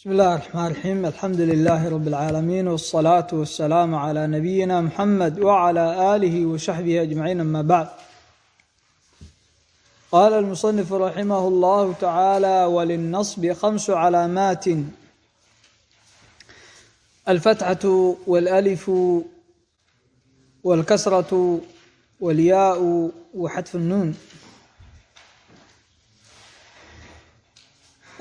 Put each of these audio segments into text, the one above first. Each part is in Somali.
بسم الله الرحمن الرحيم الحمد لله رب العالمين والصلاة والسلام على نبينا محمد وعلى آله وصحبه أجمعين أما بعد قال المصنف رحمه الله تعالى وللنصب خمس علامات الفتحة والألف والكسرة والياء وحذف النون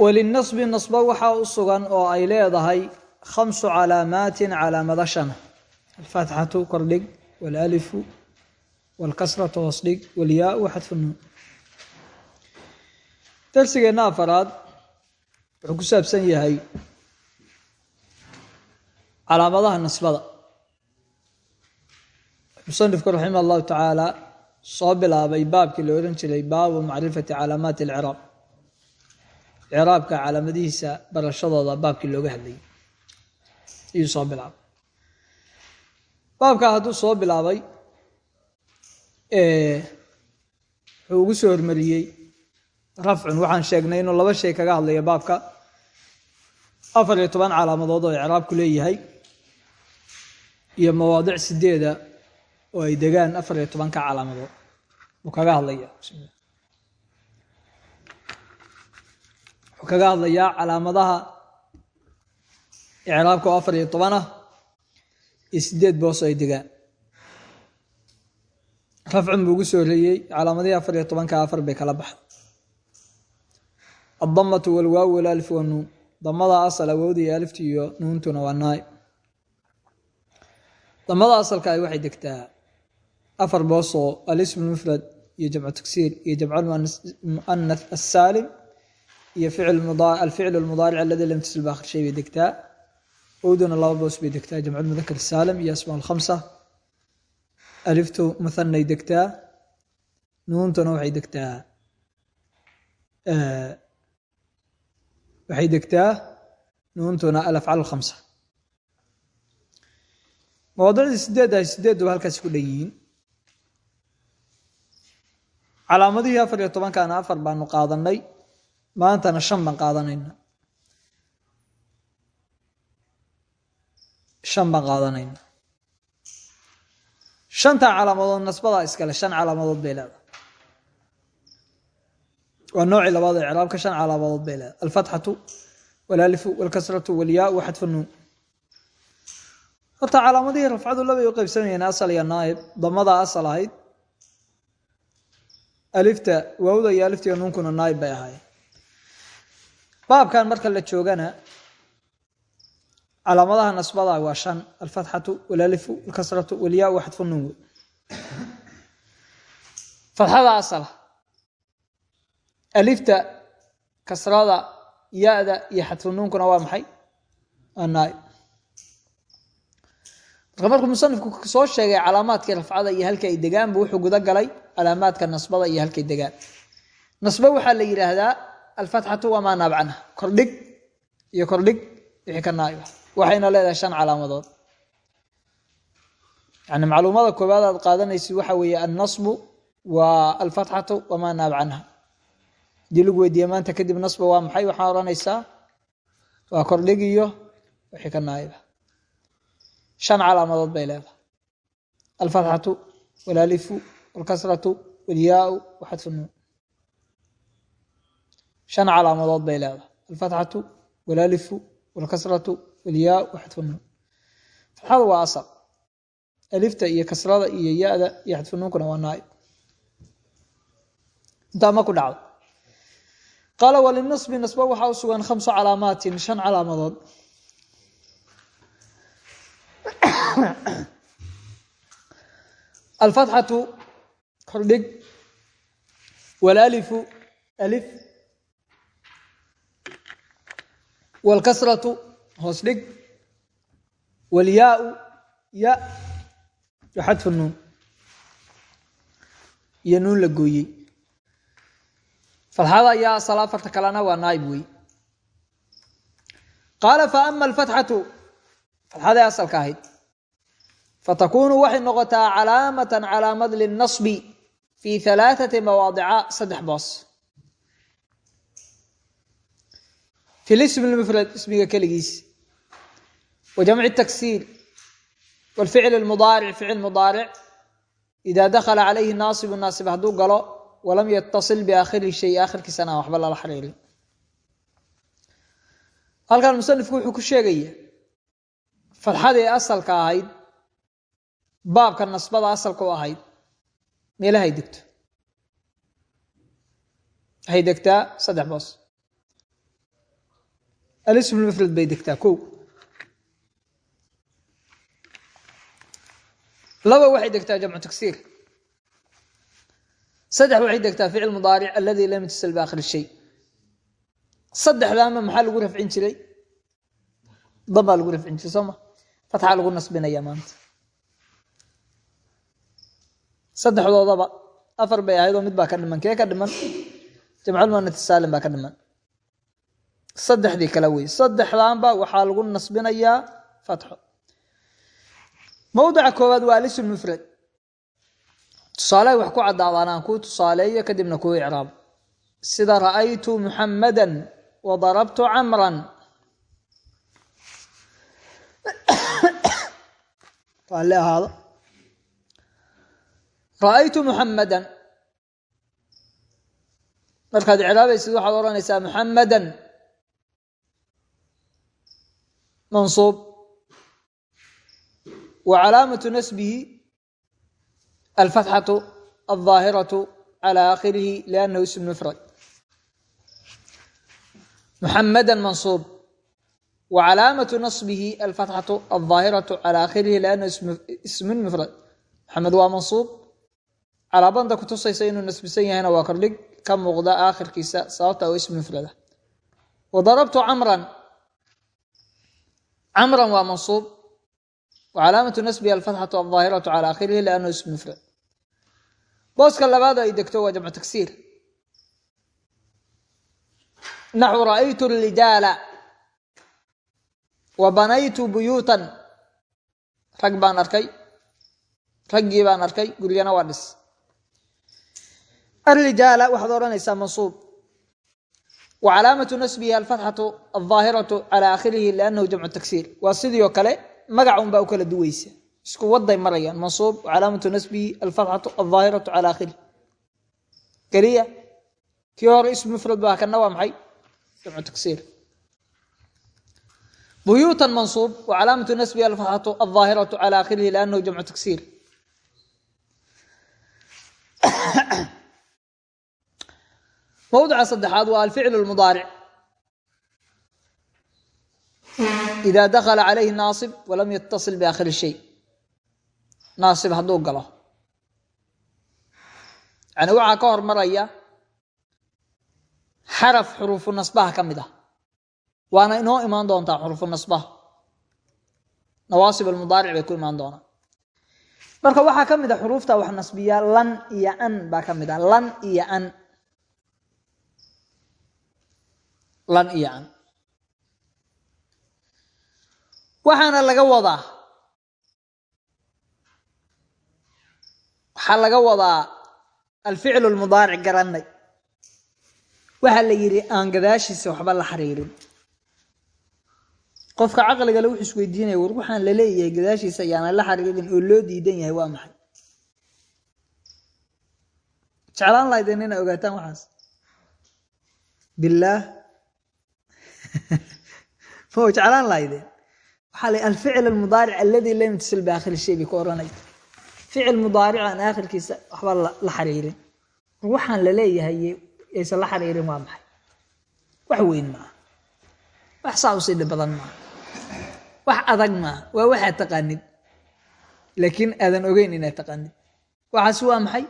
walinasbi nasba waxaa u sugan oo ay leedahay khamsu calaamaatin calaamado shana alfatxatu kordhig walalifu walkasratu hoosdhig walyaau xadfu nuun darsigeenna afaraad wuxuu ku saabsan yahay calaamadaha nasbada musanifku raximah allahu tacaala soo bilaabay baabkii la odhan jiray baabu macrifati calaamaati alciraab ciraabka calaamadihiisa barashadooda baabkii looga hadlayay. Ayuu soo bilaabay. Baabkaa hadduu soo bilaabay wuxuu ugu soo hormariyey rafcun. Waxaan sheegnay inuu laba shay kaga hadlayo baabka. Afar iyo toban calaamadood oo icraabku leeyahay iyo mawaadic sideeda oo ay degaan afar iyo tobanka calaamadood. Uu kaga hadlaya wuxuu kaga hadlayaa calaamadaha icraabka oo afar iyo toban ah iyo sideed boos oo ay degaan rafcun buu ugu soo horeeyey calaamadihii afar iyo tobanka afar bay kala baxay addamatu walwaawu walaalif wanuun. Damada asal awowda iyo iyo nuuntuna waa naay. Damada asalka ay waxay degtaa afar boos oo alism mufrad iyo jamcu tagsiir iyo jamcu muanath asaalim iyo alficl اmudaaric aladi lam tasil bakhir shay bay degtaa owduna laba boos bay degtaa jamc mudakr saalim iyo asmaa lkhamsa aliftu muhanay degtaa nuuntuna waxay degtaa waxay degtaa nuuntuna alafcal khamsa. Mawaadicdii sideed ay sideedduba halkaas ku dhan yihiin. Calaamadihii afar iyo tobankaana afar baanu qaadanay maantana shan baan qaadanayna shan baan qaadanayna shanta calaamadood nasbadaa iskale shan calaamadood bay leedahay. Waa noocii labaad ee icraabka shan calaamadood bay leedahay. Alfatxatu walalifu walkasratu walyaau xadfu horta calaamadihii rafcadu labay u qaybsamayeen asal iyo naaib damadaa asal ahayd alifta waawda iyo alifta iyo nuunkuna naaib bay ahaayeen baabkan marka la joogana calaamadaha nasbada waa shan alfatxatu walalifu alkasratu walyaau xadfu nuun. Wey asala alifta kasrada ya-da iyo xadfu nuunkuna waa maxay? Waa naaib marka markuu musanifku soo sheegay calaamaadkii rafcada iyo halka ay degaan bu wuxuu guda galay calaamaadka nasbada iyo halkay degaan. Nasbo waxaa la yidhaahdaa alfatxatu wamaa naab canha kordhig iyo kordhig wixii ka naaiba waxayna leedahay shan calaamadood. Yani macluumada koowaad aad qaadanaysid waxa weeye annasbu waa alfatxatu wamaa naab haddii lagu weydiiye maanta kadib nasba waa maxay waxaa odhanaysaa waa kordhig iyo wixii ka naaiba shan calaamadood bay leedahay. Alfatxatu walalifu walkasratu walyaau waxadfu nuun shan calaamadood bay leedahay alfatxatu walalifu walkasratu walyaau waxadfu nuun fatxada waa asal alifta iyo kasrada iyo ya-da iyo xadfu nuunkuna waa naaib intaa ma ku dhacdo qaala walinasbi nasba waxaa u khamsu calaamaatin shan calaamadood alfatxatu kordhig walalifu alif walkasratu hoos dhig walyaau ya xadfu nuun iyo nuun la gooyey fatxada yaa asal afarta kalena waa naaib wey qaala fa ama alfatxatu fatxaday asalka ahayd fatakunu waxay noqotaa calaamatan calaamad linasbi fi halaaثati mawaadica saddex boos fi lismi lmufrad ismiga keligiis wa jamci taksiir wlficl lmudaaric ficil mudaaric ida dakhala calayhi naasibu naasib hadduu galo walam yatasil biaakhirihi shay aakhirkiisana aan waxba lala xiriirin halkan musanifku wuxuu ku sheegaya fadxadii asalka ahayd baabka nasbada asalka u ahayd meelahay degto waxay degtaa saddex boos alism mufrad bay degtaa ko laba waxay degtaa jamcu taksiir saddex waxay degtaa ficil mudaaric aladi lam yatasal biaakhir shay saddexdaama maxaa lagu rafcin jiray dambaa lagu rafcin jiray soo ma fatxaa lagu nasbinaya maanta saddexdoodaba afar bay ahayd oo mid baa ka dhiman kee ka dhiman jamculmuanat saalim baa ka dhiman saddexdii kale wey saddexdaanba waxaa lagu nasbinayaa fatxo mawdica koowaad waa alism mufrad. Tusaalehay wax ku caddaadaan aan kuu tusaaleeyo kadibna kuu icraabo sida ra'aytu muxammadan wa darabtu camran. Raalli ahaado. Ra'aytu muxammadan markaad icraabaysid waxaad odhanaysaa muxammadan mansuub wa calaamatu nasbihi alfatxatu alظaahiratu cala aakhirihi liannahu ism mufrad muxammadan mansuub wa calaamatu nasbihi alfatxatu alظaahiratu cala aakhirihi liannahu ismun mufrad maxamed waa mansuub calaabanda kutusaysa inuu nasbisan yahayna waa kordhig ka muuqda aakhirkiisa sababta oo ism mufrada wa darabtu camran waa mansuub wa calaamatu nasbihi alfatxatu alظaahiratu cala aakhirihi liannahu ism mufrad booska labaad ay degto waa jamcu tagsiir naxu ra'aytu rijaala wa banaytu buyuutan rag baan arkay raggii baan arkay guryana waa dhis alrijaala waxaad odhanaysaa mansuub wacalaamatu nasbihi alfatxatu aldaahiratu calaa aakhirihi liannahu jamcu taksiir waa sidiioo kale magaca unbaa u kala duweysa isku waday marayaan mansuub wacalaamatu nasbihi alfatxatu aldaahiratu calaa aakhirihi keliya kii hore ismu mufrad baa kana waa maxay jamcu taksiir buyuutan mansuub wacalaamatu nasbihi alfatxatu aldaahiratu calaa aakhirihi liannahu jamcu taksiir mawdica saddexaad waa alficl lmudaaric. Ida dakala calayhi naasib walam yatasil biaakhiri shay. Naasib hadduu galo. Yani waxaa ka hormaraya xaraf xuruufu nasbaha ka mid ah. Waana inoo imaan doontaa xuruufu nasbaha nawaasib almudaaric bay ku imaan doonaa marka waxaa ka mid a xuruufta wax nasbiya lan iyo an baa ka mid ah. Lan iyo an lan iyo an. Waxaana laga wadaa. Waxaa laga wadaa alficlu lmudaaric garanay waxaa la yidhi aan gadaashiisa waxba la xiriirin. Qofka caqligale wuxuu isweydiinaya war waxaan la leeyahay gadaashiisa ayaana la xiriirin oo loo diidan yahay waa maxay? Jeclaan lahaydeen inay ogaataan waxaas. Bilaah ma jeclaan lahaydeen waxaa la alficl almudaaric aladi lam yatasil biaakhiri shay bay ku odhanay ficil mudaaricaan aakhirkiisa waxba la xiriirin waxaan la leeyahay aysan la xiriirin waa maxay? Wax weyn maaha. Wax saa u sii dhib badan maaha. Wax adag maaha. Waa waxaad taqaanid. Laakiin aadan ogeyn inaad taqaanid. Waxaasi waa maxay?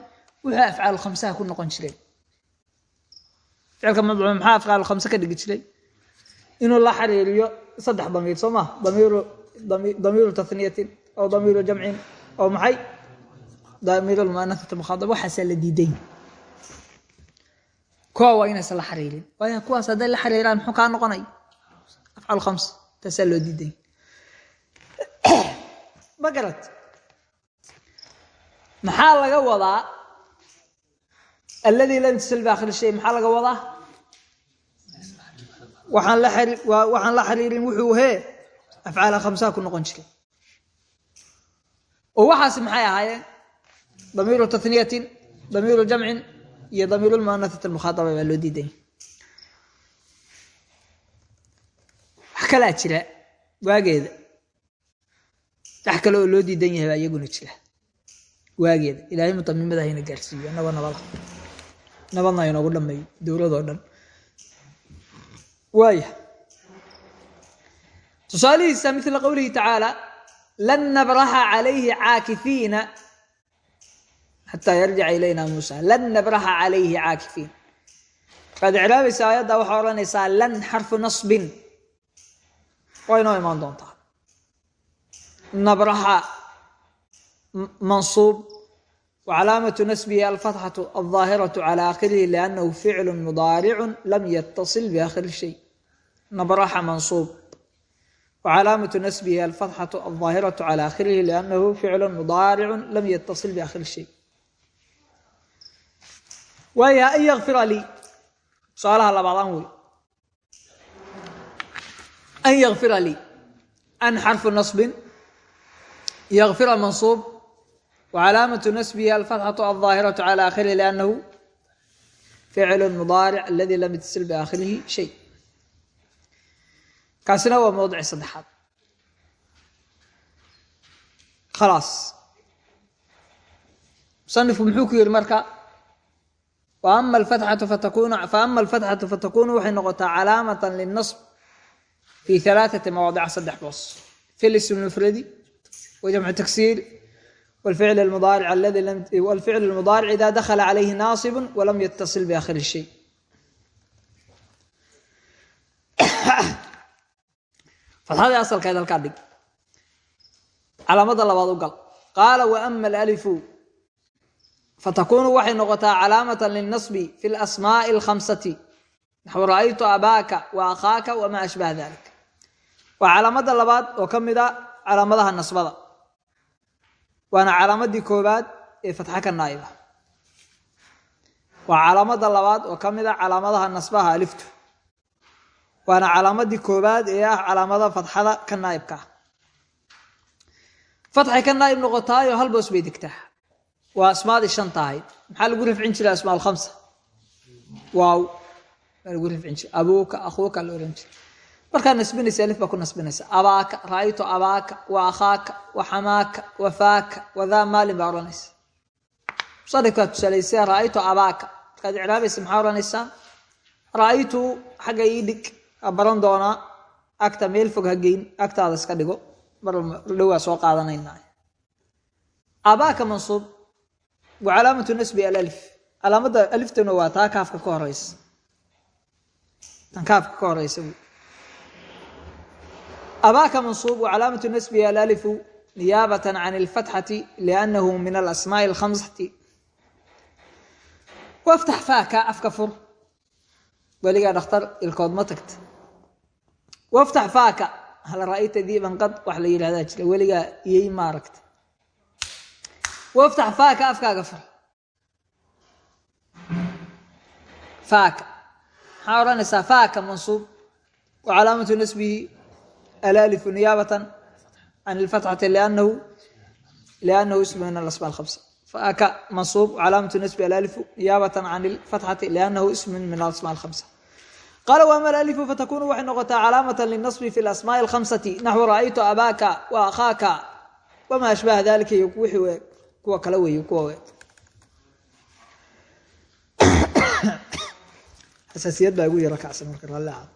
Wuxuu afcaal khamsaha ku noqon jiray. Ficilka madcuum maxaa afcaal khamse ka dhigi jiray inuu la xiriiriyo saddex damiir soo maa damiiru taniyatin oo damiiru jamcin oo maxay? Damiir lmuanasati mukhadab waxaasaa la diiday kuwa waa inaysan la xiriirin. Waayo kuwaas hadday la xiriiraan muxuu kaa noqonay? Afcaal khams taasaa loo diiday ma garat maxaa laga wadaa alladii lam tasil biaakhir shay? Maxaa laga wadaa waxaan la xari waxaan la xiriirin wuxuu hee afcaala khamsaha ku noqon jiray. Oo waxaasi maxay ahaayeen? Damiiru taniyatin damiiru jamcin iyo damiiru lmuanathati almukhaadaba baa loo diidan yahay wax kalaa jira waageeda. Wax loo diidan yahay baa jira. Waageeda ilaahay mutamimada hayna gaarsiiyo annagoo nabada nabadna inoogu dhameeyo dowladoo dhan waaya tusaalihiisa mila qowlihi tacaala lan nabraxa calayhi caakifiina xataa yarjica ilayna muusa lan nabraxa calayhi caakifiin waxaad icraabaysaa aayadda waxaa odhanaysaa lan xarfu nasbin. Waa inoo imaan doontaa. Nabraxa mansuub wacalaamatu nasbihi alfatxatu aldaahiratu cala aakhirihi liannahu ficlu mudaaricu lam yattasil biaakhiri shay nabraxa mansuub wa calaamatu nasbihi alfatxatu aldaahiratu calaa akhirihi liannahu ficlu mudaaricun lam yatasil biakhiri shay waaya an yakfira lii su'aalaha labaadaan wey an yakfira lii an xarfu nasbin yakfira mansuub wa calaamatu nasbihi alfatxatu aldaahiratu calaa akhirihi liannahu ficlu mudaaric aladii lam yatasil biaakhirihi shay kaasina waa mawdici saddexaad. Khalaas. Musanifku muxuu ku yidhi marka ama alfatxatu fataknfaama alfatxatu fatakunu waxay noqotaa calaamatan linasb fi alaaati mawaadica saddex boos. Fi lism mufradi wa jamcu taksiir wlficl mudaaric ida dakhala calayhi naasib walam yatasil biakhiri shay. fadxadii asalkeed halkaa dhig. Calaamada labaad u gal. Qaala waama alalifu fatakuunu waxay noqotaa calaamatan lilnasbi fi lasmaai alkhamsati. Naxwu raaytu abaaka wa akhaaka wamaa ashbaha dalik waa calaamada labaad oo ka mid a calaamadaha nasbada. Waana calaamadii koobaad ee fatxa ka naaiba waa calaamada labaad oo ka mid a calaamadaha nasbaha aliftu waana calaamadii koobaad ee ah calaamada fatxada ka naa'ibka. Ah fatxay ka naa'ib noqotaayo hal boos bay degtaa. Waa asmaadii shanta ahayd maxaa lagu rafcin jiray asmaa alkhamsa waaw. Baa lagu rafcin nasbinaysa alif baa ku nasbinaysa. Abaaka ra'aytu wa akhaaka wa xamaaka wa faaka wadaa maalin baa odhanaysa musanifkaa tusaalaysa ra'aytu abaaka. Markaad icraabaysa maxaa odhanaysaa ra'aytu baran doona agta meel fog hageyn agtaada iska dhigo. Mar dhowaa soo qaadanayna abaaka mansuub wa calaamatu nasbi alalif calaamada aliftuna waa taa kaafka ka horeysa tan kaafka ka horeysa abaaka mansuub wa calaamatu nasbi alalifu niyaabata can alfatxati liannahu min alasmaai alkhamsati waftax faaka afka fur. Weligaa dhakhtar ilkood ma tagta waftax faaka. Hal ra'ayta diiban qad wax la yidhahdaa jira. Weligaa iyay maaragta waftax faaka afkaaga fur. Faaka. Maxaa odhanaysaa? Faaka mansuub. Wa calaamatu nasbihi alaalifu niyaabatan can ilfatxati lanahu liannahu ismu min alasma alhamsa faaka mansuub. Wacalaamatu nasbi alaalifu niyaabatan can ilfatxati liannahu ismun min alasma alhamsa qaala waama alifu fatakunu waxay noqotaa calaamata linasbi fi lasmaai alkhamsati naxwu ra'aytu abaaka wa akhaaka wamaa ashbaha dalika iyo wixii kuwa kale wey kuwa we xasaasiyad baa igu yara kacsan marka raalleaad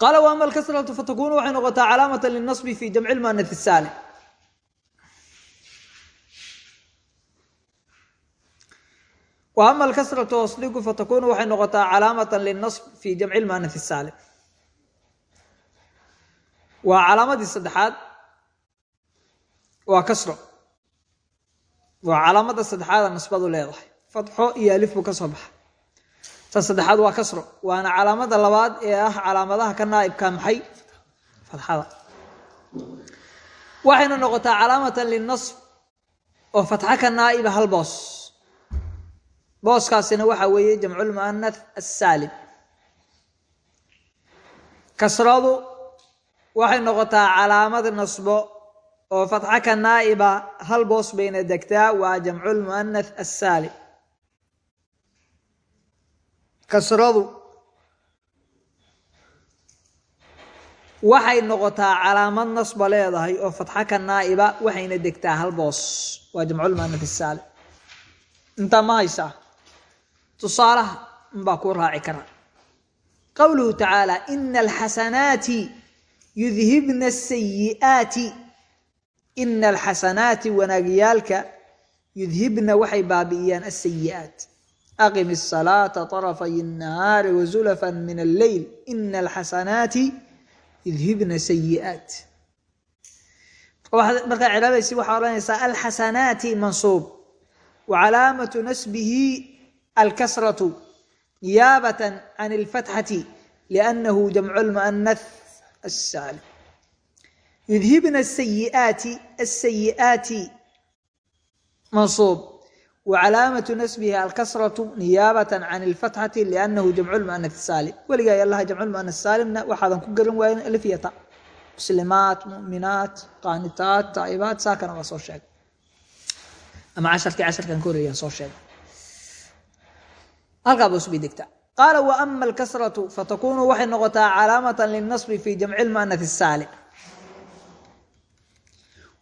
qaala waama alkasratu fatakunu waxay noqotaa calaamata linasbi fi jamci lmuanah isaalim wa ama alkasratu wasdigu fatakunu waxay noqotaa calaamatan linasb fi jamci lmuanaf saalim waa calaamadii saddexaad waa kasro. Waa calaamada saddexaada nasbadu leedahay. Fatxo iyo alif buu ka soo baxa ta saddexaad waa kasro waana calaamada labaad ee ah calaamadaha ka naaibka maxay? Booskaasina waxa weeye jamculmu'anath assaalim. Kasradu waxay noqotaa calaamad nasbo oo fatxa ka naa'iba hal boos bayna degtaa waa jamculmu'anath assaalim. Kasradu waxay noqotaa calaamad nasba leedahay oo fatxa ka naa'iba waxayna degtaa hal boos. Waa jamculmu'anath assaalim. Intaa ma haysaa tusaalaha unbaa kuu raaci kara qowluhu tacaala ina alxasanaati yudhibna asayi'aati ina alxasanaati wanaagyaalka yudhibna waxay baabi'iyaan asayi'aat aqim الsalaata طarafay الnahaari wazulafa min alleyl ina alxasanaati yudhibna sayi'aat markaa cilaabaysi waxaa odhanaysaa alxasanaati mansuub wacalaamatu nasbihi alkasratu niyaabة can اlfatxati liannahu jamcu lmu'anath الsaalim yudhibna asayi'aati asayi'aati mansuub wcalaamatu nasbihi alkasratu niyaabة can اlfatxati liannahu jamcu lmu'anath saalim weligaa allaha jamcu lmu'anath saalimna waxaadan ku garan waayen alifyata muslimaat mu'minaat qaanitaat taa'ibaat saakana waa soo sheegay ama casharkii casharkan ka horeeyaan soo sheegay halkaa baa usbi degta qaala wa ama alkasratu fatakunu waxay noqotaa calaamatan linasbi fii jamci lmuanah saalim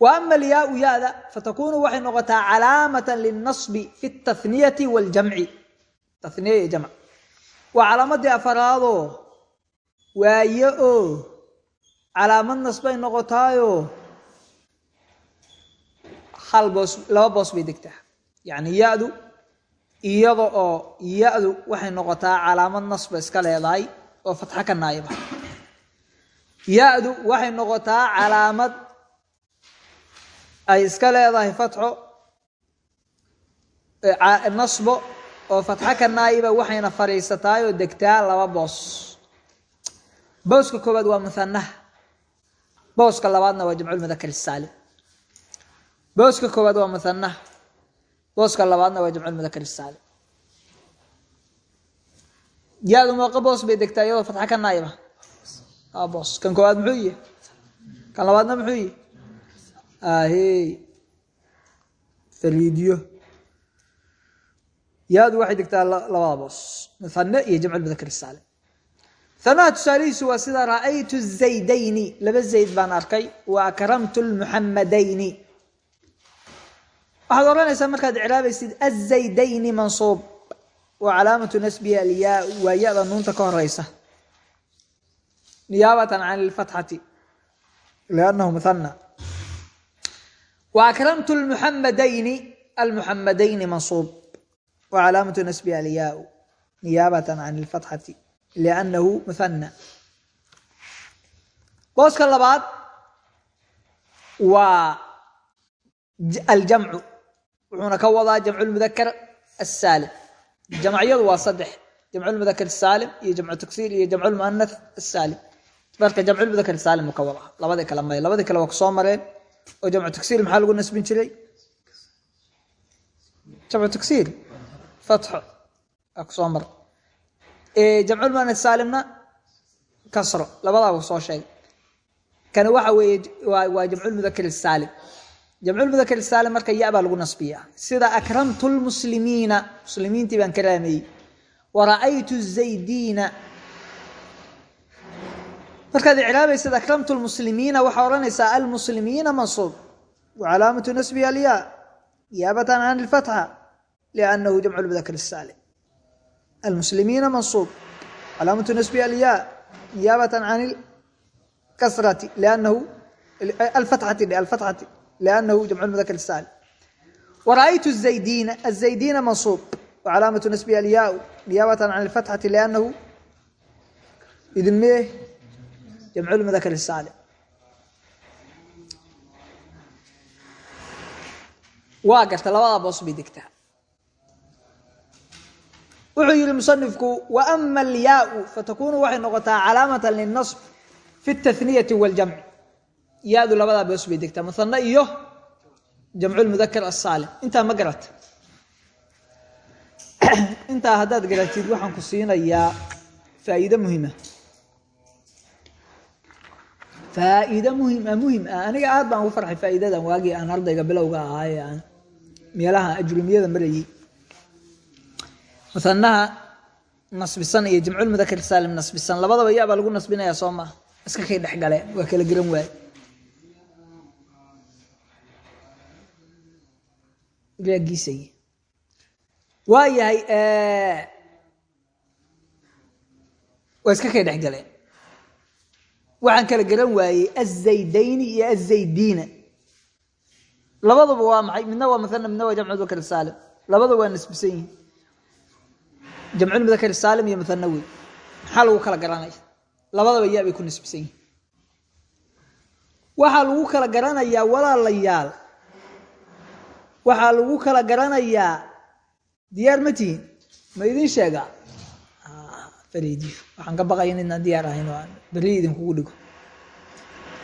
wa ama alyaau yada fatakunu waxay noqotaa calaamatan linasbi fi taniyai waljamci. Taniya iyo jamc. Waa calaamadii afaraadoo waaye oo calaamad nasbay noqotaayo hal boos laba boos bay degtaa yadu iyada oo ya-du waxay noqotaa calaamad nasba iska leedahay oo fatxo ka naayiba ya-du waxay noqotaa calaamad ay iska leedahay fatxo nasbo oo fatxo ka naayiba waxayna fadhiisataay oo degtaa laba boos. Booska koowaad waa muhanaha booska labaadna waa jamculmudakar saalim. Booska koowaad waa muhanaha booska labaadna waa jamculmudakar saalim yaadu mooqa boos bay degtaa iyadoo fatxa ka naayiba aa boos. Kan koowaad muxuu yihi kan labaadna muxuu yihi ahey fariidyo yaadu waxay degtaa labada boos. Muhane iyo jamculmudakar saalim hanaha tusaalihiisu waa sida ra'aytu zaydayni. Laba zayd baan arkay. Wa akramtu lmuxamadayni waxaad odhanaysaa markaad icraabaysid azaydayni mansuub. Wa calaamatu nasbihi alyaa waa ya-da nuunta ka horeysa niyaabatan can ilfatxati liannahu muhana wa akramtu lmuxamadayni almuxamadayni mansuub. Wa calaamatu nasbihi alyaau niyaabatan can ilfatxati liannahu muhana booska labaad waa aljamcu wuxuuna ka wadaa jamcu lmudakar asaalim jamcyadu waa saddex jamcu lmudakar saalim iyo jamcu tagsiir iyo jamcu lmuanath asaalim marka jamcu lmudakar saalim ka wadaa. Labadii kale may labadii kale waa ku soo mareen oo jamcu tagsiir maxaa lagu nasbin jiray? Jamcu tagsiir fatxo waa ku soo mar. Jamcu lmuanath saalimna kasro labadaa soo sheegay. Kana waxa weeye waa jamcu lmudakar saalim jamcu lmudakar saalim marka ya baa lagu nasbiyaa sida akramtu lmuslimiina muslimiintii baan karaameeyey wa ra'aytu zaydiina markaad icraabaysid akramtu lmuslimiina waxaa odhanaysaa almuslimiina mansuub. Wa calaamatu nasbihi alyaa niyaabatan can ilfatxa liannahu jamcu lmudakar saalim almuslimiina mansuub. Calaamatu nasbihi alyaa niyaabatan can ilkasrati liannahu alfatxati alfatxati لأنه جمع المذكر السالم ورأيت الزيدين الزيدين منصوب وعلامة نسبه الياء نيابة عن الفتحة لأنه إذن ميه جمع المذكر السالم واقرت لبدا بوس بدكتا وحي المصنف وأما الياء فتكون وحي نقطة علامة للنصب في التثنية والجمع yaadu labadaa boos bay degtaa. Muhane iyo jamculmudakar asaalim intaa ma garat? Intaa haddaad garatid waxaan ku siinayaa faa'iido muhima faa'iide muhiim ah muhiim ah. Aniga aad baan ugu farxay faa'iidadan waagii aan ardayga bilowga ahaa aan meelaha ajrumiyada marayay. Musanaha nasbisan iyo jamcul mudakar saalim nasbisan. Labadaba yaa baa lagu nasbinayaa soo maa iska kay dhex gale waa kala geran waaye raagiisay waa yahay waa iska kay dhex galeen? Waxaan kala garan waayey azaydayni iyo azaydiina labaduba waa maxay? Midna waa muana midna waa jamcu mudakar saalim. Labadaba waa nasbisan yihiin jamcul mudakar saalim iyo muana maxaa lagu kala garanaya labadaba yaa ku nasbisan yihiin waxaa lagu kala garanayaa walaalayaal waxaa lagu kala garanayaa. Diyaar ma tihin ma idin sheegaa faredi waxaan ka baqaya inadnaan diyaar ahayn oo aan berri idinkugu dhigo.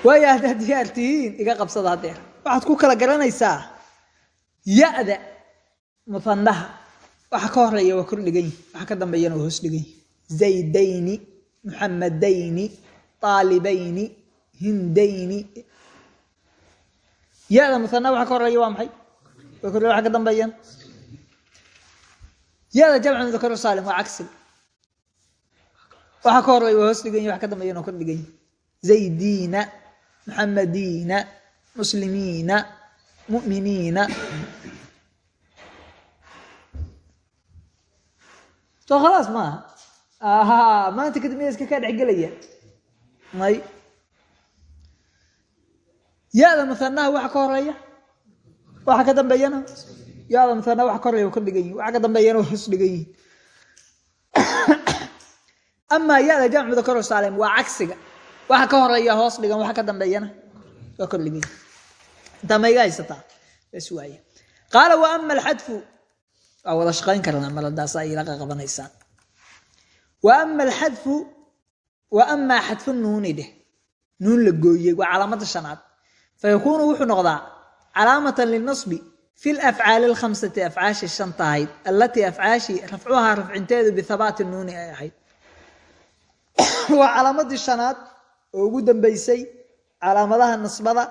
Waayo haddaad diyaar tihiin iga qabsada haddeer waxaad ku kala garanaysaa ya-da muhanaha waxa ka horreeya waa kor dhigan yihi waxa ka dambeeyana waa hoos dhigan yihi zaydayni muxamadayni taalibayni hindayni. Ya-da muhanaha waxa ka horreeya waa maxay kor waxa ka dambeeyana ya-da jamcu mudakar saalim waa cagsiga waxa ka horreeya waa hoos dhigan yihi waxa ka dambeeyana waa kor dhigan yihi zaydiina muxamadiina muslimiina mu'miniina. Soo khalaas maaha aha. Maanta kadib miya iska kaa dhexgelaya may. Ya-da muhanaha waxa ka horreeya waxa ka dambeeyana? Ya-da muhanaha waxa ka kor dhigan yihi waxa ka dambeeyana waa hoos dhigan yihi amaa ya-da jamc mudakar saalim waa cagsiga. Waxa ka horreeya hoos dhigan waxa ka dambeeyana? Waa kor dhigan yihi intaa ma iga haysataa bas waaye. Qaala wa ama alxadfu waa wada shaqayn karnaa maladaasa ila qaqabanaysaan. Wa ama alxadfu wa amaa xadfu nuuni dheh. La gooyey waa calaamada shanaad. Fayakuunu wuxuu noqdaa calaamatan linasbi fi lafcaali alkhamsati afcaashi shanta ahayd allatii afcaashi rafcuhaa rafcinteedu bihabaati nuuni ay ahayd. Waa calaamadii shanaad oo ugu dambeysay calaamadaha nasbada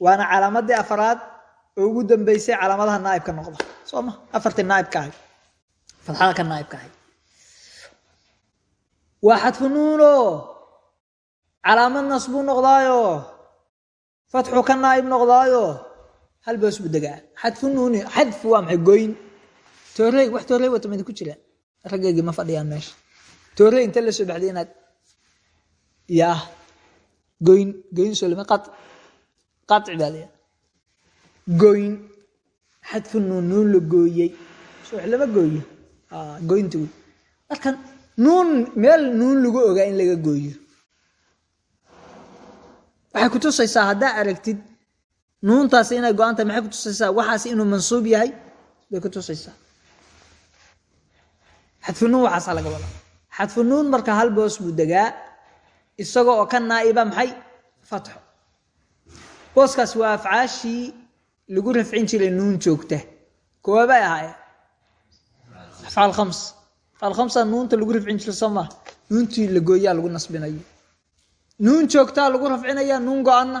waana calaamadii afaraad oo ugu dambeysay calaamadaha naaibka noqda. Soo ma? Afartii naaibka ahayd. Fadxada ka naaibka ahayd. Waa xadfu nuuno calaamad nasbuu noqdaayo fatxu ka naaib noqdaayo? Hal boos buu degaa. Xadfu nuuni xadfu waa maxay goyn? Toorey wax toorey wata midi ku jira raggeygii ma fadhiyaan meesha. Toorey inta la soo baxday inaad yaa goyn goyn solima qat qaci baa layaa goyn xadfu nuun nuun la gooyey. So wax lama gooyo. Gooyo waxay kutusaysaa haddaa aragtid nuuntaasi inay go-antahay maxay kutusaysaa waxaas inuu mansuub yahay bay kutusaysaa xadfu nuun waxaasaa laga wadaa. Xadfu nuun marka hal boos buu degaa isaga oo ka naa'iba maxay? Fatxo booskaas waa afcaashii lagu rafcin jiray nuun joogta. Kowaabay ahaayeen. Afcaal khams. Afcaal khamsa nuunta lagu rafcin jiray soo maa nuuntii la gooyaa lagu nasbinayo nuun joogtaa lagu rafcinaya nuun go-anna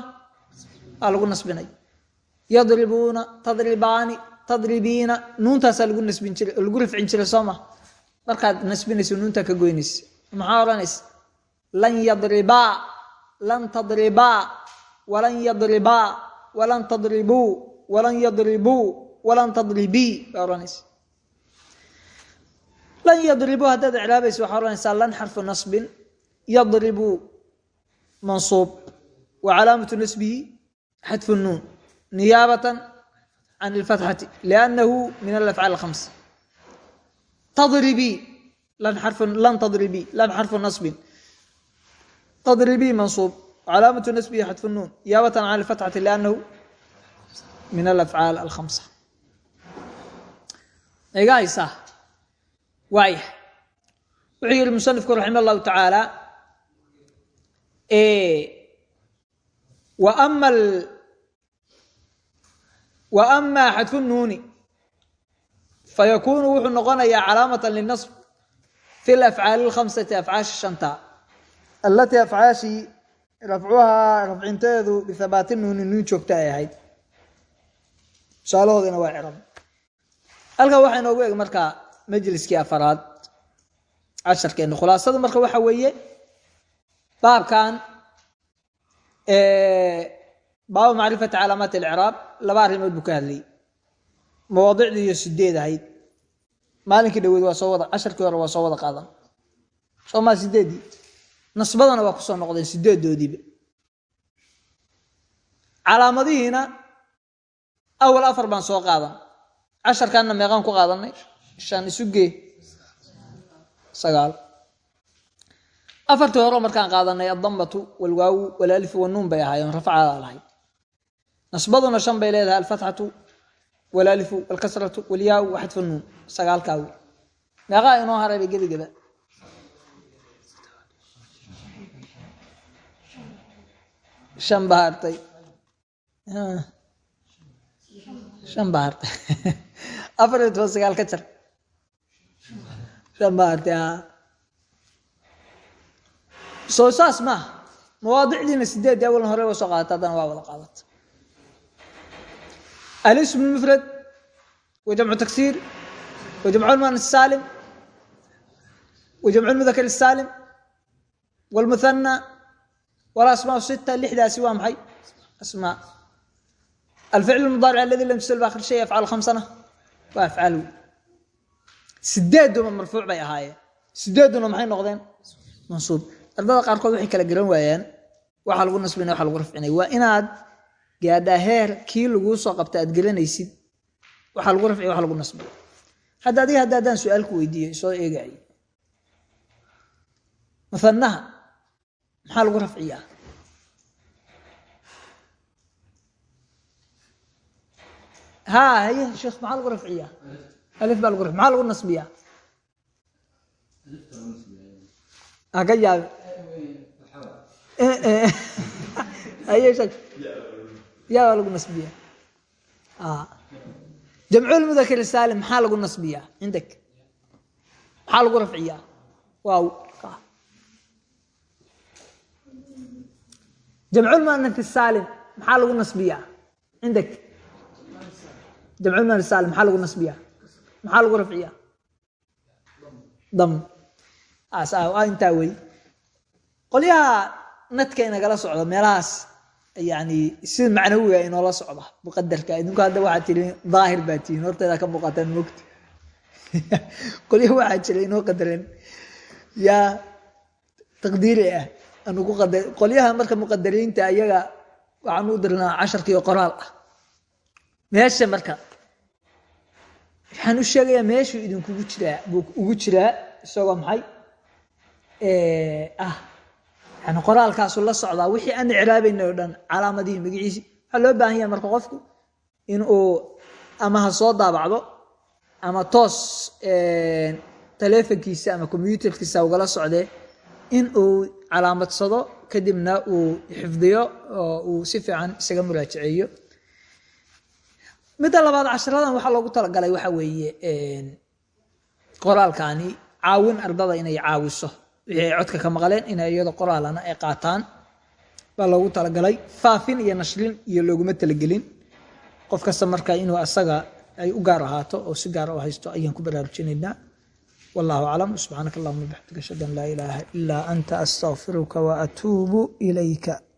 aa lagu nasbinaya yadribuuna tadribaani tadribiina. Nuuntaasaa lagu nasbin jiray lagu rafcin jiray soo maa markaad nasbinayso ka goynaysa maxaa odhanaysa? Lan yadribaa lan tadribaa walan yadribaa walan tadribuu walan yadribuu walan tadribii baa lan yadribuu haddaad icraabaysa waxaa odhanaysaa lan xarfu nasbin. Yadribuu mansuub wa calaamatu nasbihi xadfu nuun niyaabatan can ilfatxati liannahu min alafcaal alkhams tadribii lan tadribii lan xarfu nasbin tadribii mansuub calaamatu nasbihi xadfu nuun niyaabatan can ilfatxati liannahu min alafcaal alkhamsa iga haysaa waaya wuxuu yihi musanifku raxima allahu tacaala Eh, ama xadfu nuuni fayakunu wuxuu noqonayaa calaamatan linasb fi lafcaali lkhamsati afcaasha shanta allatii afcaashii rafcuhaa rafcinteedu bihabaati nuuni nuun joogta ay ahayd. Tusaalahoodina waa ciab halkan waxaa inoogu eg markaa majliskii afaraad casharkeenu khulaasadu marka waxa weeye baabkan baabu macrifati calaamaati alciraab laba arrimood buu ka hadlayay mawaadicdii iyo sideed ahayd. Maalinkii dhaweyd waa soo wada casharkii hore waa soo wada qaadan. Soomaa sideeddii nasbadana waa ku soo noqdeen sideedoodiiba calaamadihiina awal afar baan soo qaadan. Casharkanna meeqaan ku qaadanay. Shan isu gee. Sagaal afartii hore markaan qaadanay addambatu walwaawu walalifu wanuun bay ahaayeen rafcadaa lahayd. Nasbaduna shan bay leedahay alfatxatu walalifu walkasratu walyaau waxadfu nuun sagaalkaa wey meeqaa inoo harayba gebageba shan baa hartay. Shan baa hartay. Afar iyo toban sagaal ka jar. Shan baa hartay soo saas maaha mawaadicdiina sideeddii awalna hore waa soo qaadata haddana waa wada qaadata. Alism mufrad wa jamcu taksiir wa jamcu lmuanas saalim wa jamcu lmudakar saalim walmuthana walasmaa sita lixdaasi waa maxay? Asmaa. Alficl mudaaric aladi lam tusal akhir shay afcaal khamsana waa afcaal sideeduma marfuuc bay ahaayeen. Sideeduna maxay noqdeen? Mansuub ardada qaarkood waxay kala garan waayaan waxaa lagu nasbinay waxa lagu rafcinay. Waa inaad gaadhaa heer kii laguu soo qabta aad gelanaysid. Waxaa lagu rafciya waxa lagu nasbay. Hadda adiga hadda haddaan su'aal ku weydiiyo soo eegaayo muhanaha maxaa lagu rafciyaa? Haa haye sheekh maxaa lagu rafciyaa? Alif baa lagu maxaa lagu nasbiyaa? Haka yaabe yaa baa lagu nasbiyaa jamcul mudakar saalim maxaa lagu nasbiyaa cindak maxaa lagu rafciyaa waaw. Jamcul muanaf saalim maxaa lagu nasbiyaa cindak jamcul muanaf saalim maxaa lagu nasbiyaa maxaa lagu rafciyaa dam. Intaa wey. Qolyaha nadka inagala socda meelahaas yani sida macnawiga inoola socda muqadarka idinku hadda waxaa tiri daahir baa tihiin horteeda ka muuqataan mogta qolyaha waxaa jira inoo qadareen yaa taqdiiri ah anugu qadar qolyaha marka muqadariinta ayaga waxaan u dirnaa casharkiiyo qoraal ah. Meesha marka waxaan u sheegayaa meeshuu idinkugu jiraa buu ugu jiraa isagoo maxay ah yani qoraalkaasu la socdaa wixii aan icraabayna o dhan calaamadihii magaciisi. Waxaa loo baahan yahay marka qofku inuu ama ha soo daabacdo ama toos taleefonkiisa ama combyuterkiisa ugala socdee in calaamadsado kadibna uu xifdiyo oo uu si fiican isaga muraajaceeyo. Midda labaad casharadan waxaa loogu talagalay waxa weeye qoraalkani caawin ardada inay caawiso wixii ay codka ka maqleen inay iyado qoraalana ay qaataan baa loogu talagalay faafin iyo nashrin iyo looguma talagelin. Qof kasta marka inuu asaga ay u gaar ahaato oo si gaara ah u haysto ayaan ku baraarujinaynaa. Wallahu aclam subxaanaka allahuma bixamdika ashhadu an laa ilaaha ilaa anta astakfiruka wa atuubu ilayka.